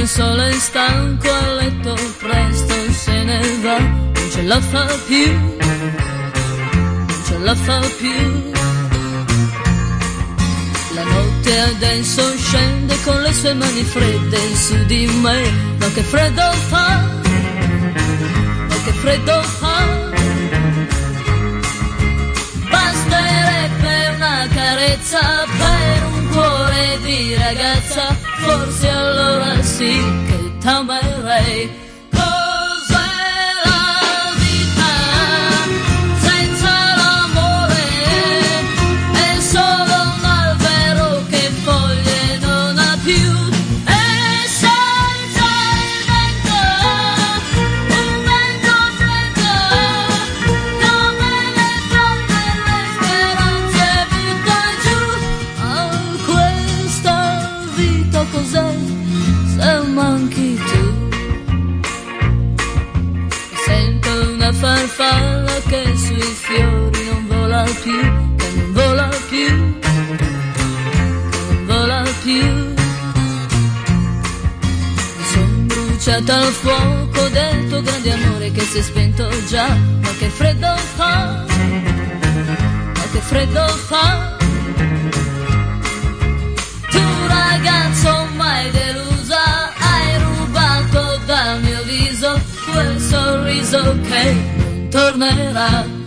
Il sole è stanco a letto presto se ne va, non ce la fa più, non ce la fa più. Notte adesso scende con le sue mani fredde su di me, ma che freddo fa, ma che freddo fa. Basterebbe una carezza per un cuore di ragazza, forse allora sì che t'amerei. Farfalla che sui fiori non vola più, che non vola più, che non vola più. Mi son bruciata al fuoco del tuo grande amore che si è spento già, ma che freddo fa, ma che freddo fa. Tu ragazzo mai delusa, hai rubato dal mio viso quel sorriso che non tornerà